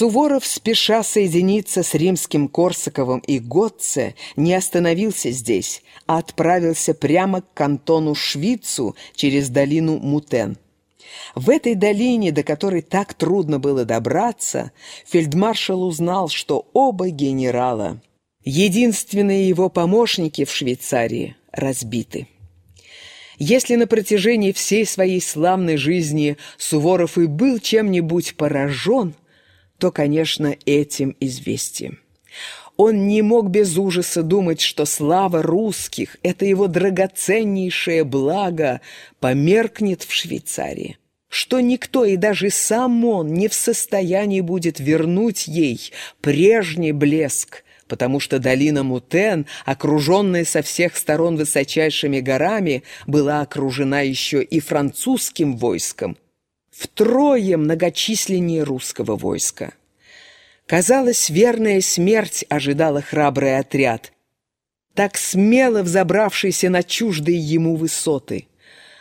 Суворов, спеша соединиться с римским Корсаковым и Готце, не остановился здесь, а отправился прямо к кантону Швицу через долину Мутен. В этой долине, до которой так трудно было добраться, фельдмаршал узнал, что оба генерала, единственные его помощники в Швейцарии, разбиты. Если на протяжении всей своей славной жизни Суворов и был чем-нибудь поражен, то, конечно, этим известием. Он не мог без ужаса думать, что слава русских, это его драгоценнейшее благо, померкнет в Швейцарии что никто и даже сам он не в состоянии будет вернуть ей прежний блеск, потому что долина Мутен, окруженная со всех сторон высочайшими горами, была окружена еще и французским войском, втрое многочисленнее русского войска. Казалось, верная смерть ожидала храбрый отряд, так смело взобравшийся на чуждые ему высоты.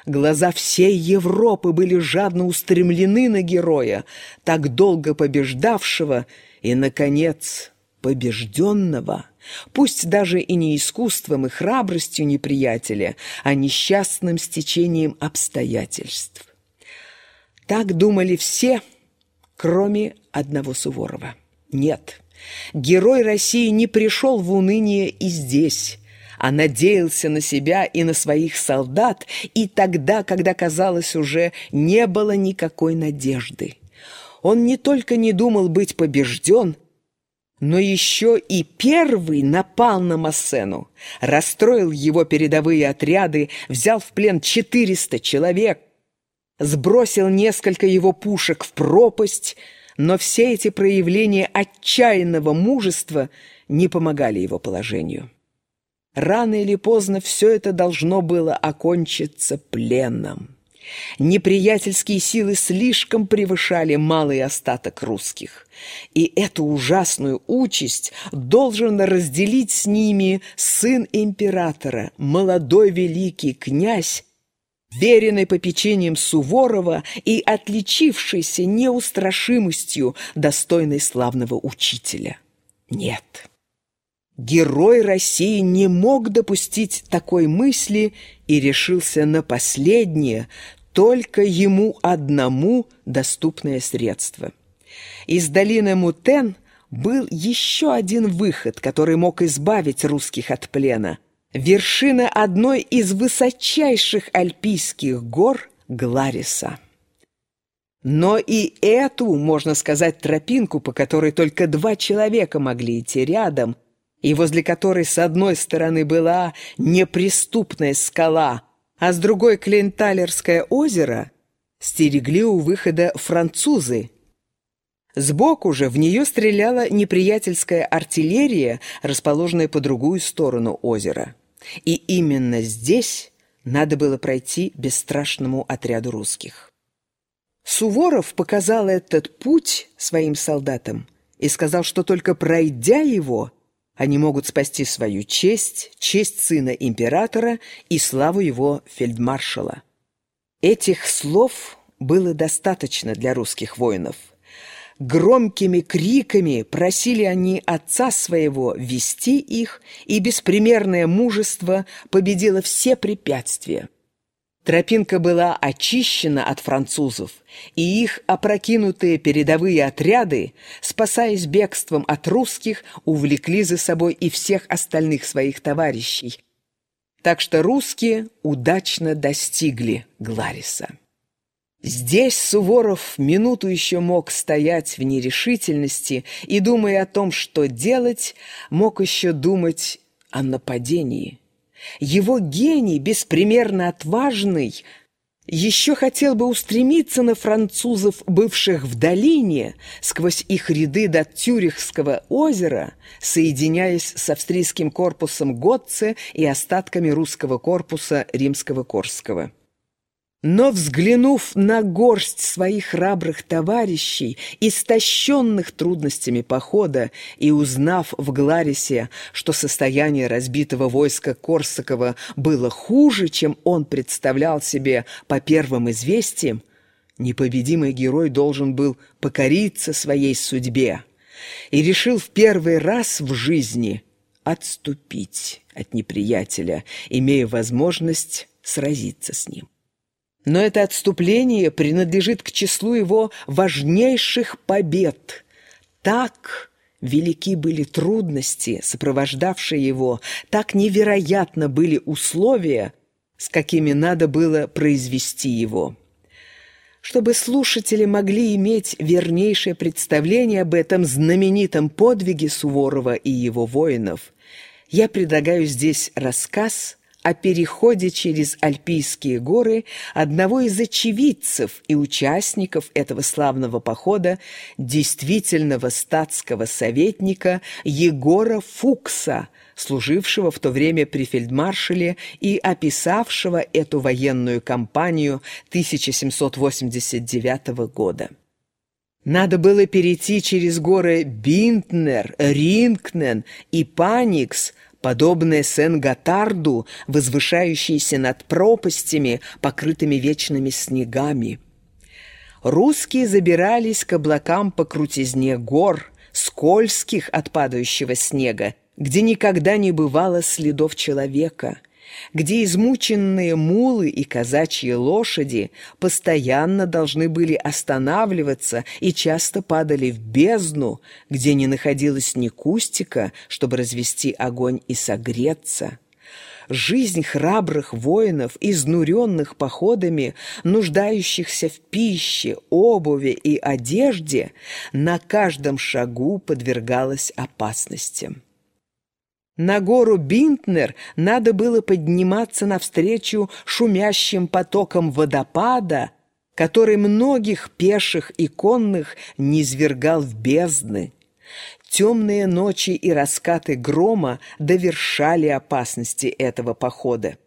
Глаза всей Европы были жадно устремлены на героя, так долго побеждавшего и, наконец, побежденного, пусть даже и не искусством и храбростью неприятеля, а несчастным стечением обстоятельств. Так думали все, кроме одного Суворова. Нет, герой России не пришел в уныние и здесь, а надеялся на себя и на своих солдат, и тогда, когда, казалось, уже не было никакой надежды. Он не только не думал быть побежден, но еще и первый напал на Массену, расстроил его передовые отряды, взял в плен 400 человек, сбросил несколько его пушек в пропасть, но все эти проявления отчаянного мужества не помогали его положению. Рано или поздно все это должно было окончиться пленом. Неприятельские силы слишком превышали малый остаток русских, и эту ужасную участь должен разделить с ними сын императора, молодой великий князь, веренный попечением Суворова и отличившийся неустрашимостью, достойной славного учителя. Нет. Герой России не мог допустить такой мысли и решился на последнее, только ему одному доступное средство. Из долины Мутен был еще один выход, который мог избавить русских от плена – вершина одной из высочайших альпийских гор Глариса. Но и эту, можно сказать, тропинку, по которой только два человека могли идти рядом, и возле которой с одной стороны была неприступная скала, а с другой Клейнталерское озеро, стерегли у выхода французы. Сбоку же в нее стреляла неприятельская артиллерия, расположенная по другую сторону озера. И именно здесь надо было пройти бесстрашному отряду русских. Суворов показал этот путь своим солдатам и сказал, что только пройдя его, они могут спасти свою честь, честь сына императора и славу его фельдмаршала. Этих слов было достаточно для русских воинов – Громкими криками просили они отца своего вести их, и беспримерное мужество победило все препятствия. Тропинка была очищена от французов, и их опрокинутые передовые отряды, спасаясь бегством от русских, увлекли за собой и всех остальных своих товарищей. Так что русские удачно достигли Глариса. Здесь Суворов минуту еще мог стоять в нерешительности и, думая о том, что делать, мог еще думать о нападении. Его гений, беспримерно отважный, еще хотел бы устремиться на французов, бывших в долине, сквозь их ряды до Тюрихского озера, соединяясь с австрийским корпусом Готце и остатками русского корпуса Римского-Корского. Но, взглянув на горсть своих храбрых товарищей, истощенных трудностями похода, и узнав в Гларисе, что состояние разбитого войска Корсакова было хуже, чем он представлял себе по первым известиям, Непобедимый герой должен был покориться своей судьбе и решил в первый раз в жизни отступить от неприятеля, имея возможность сразиться с ним. Но это отступление принадлежит к числу его важнейших побед. Так велики были трудности, сопровождавшие его, так невероятно были условия, с какими надо было произвести его чтобы слушатели могли иметь вернейшее представление об этом знаменитом подвиге Суворова и его воинов, я предлагаю здесь рассказ о переходе через Альпийские горы одного из очевидцев и участников этого славного похода, действительного статского советника Егора Фукса – служившего в то время при фельдмаршале и описавшего эту военную кампанию 1789 года. Надо было перейти через горы Бинтнер, Рингнен и Паникс, подобные Сен-Готарду, возвышающиеся над пропастями, покрытыми вечными снегами. Русские забирались к облакам по крутизне гор, скользких от падающего снега, где никогда не бывало следов человека, где измученные мулы и казачьи лошади постоянно должны были останавливаться и часто падали в бездну, где не находилось ни кустика, чтобы развести огонь и согреться. Жизнь храбрых воинов, изнуренных походами, нуждающихся в пище, обуви и одежде, на каждом шагу подвергалась опасностям. На гору Бинтнер надо было подниматься навстречу шумящим потокам водопада, который многих пеших и конных низвергал в бездны. Темные ночи и раскаты грома довершали опасности этого похода.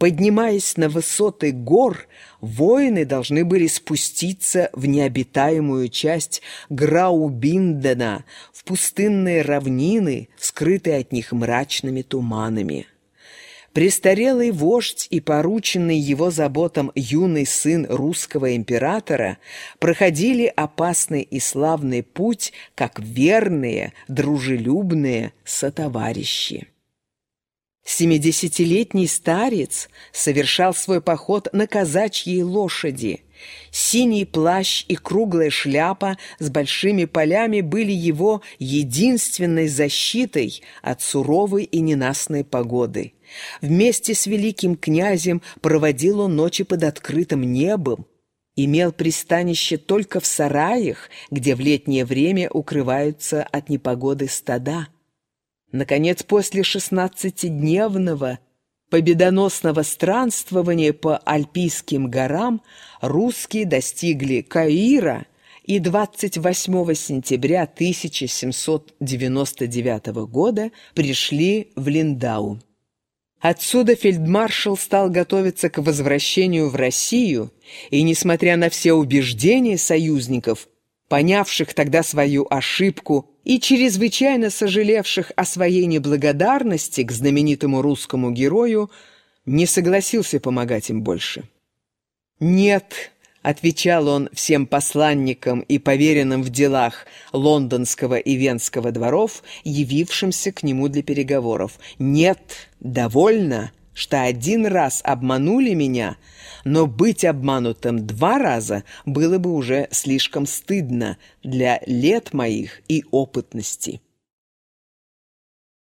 Поднимаясь на высоты гор, воины должны были спуститься в необитаемую часть Граубиндена, в пустынные равнины, скрытые от них мрачными туманами. Престарелый вождь и порученный его заботам юный сын русского императора проходили опасный и славный путь, как верные, дружелюбные сотоварищи. Семидесятилетний старец совершал свой поход на казачьей лошади. Синий плащ и круглая шляпа с большими полями были его единственной защитой от суровой и ненастной погоды. Вместе с великим князем проводил он ночи под открытым небом, имел пристанище только в сараях, где в летнее время укрываются от непогоды стада. Наконец, после шестнадцатидневного победоносного странствования по Альпийским горам русские достигли Каира и 28 сентября 1799 года пришли в Линдау. Отсюда фельдмаршал стал готовиться к возвращению в Россию, и, несмотря на все убеждения союзников, понявших тогда свою ошибку и чрезвычайно сожалевших о своей неблагодарности к знаменитому русскому герою, не согласился помогать им больше. «Нет», — отвечал он всем посланникам и поверенным в делах лондонского и венского дворов, явившимся к нему для переговоров, «нет, довольно, что один раз обманули меня, но быть обманутым два раза было бы уже слишком стыдно для лет моих и опытности.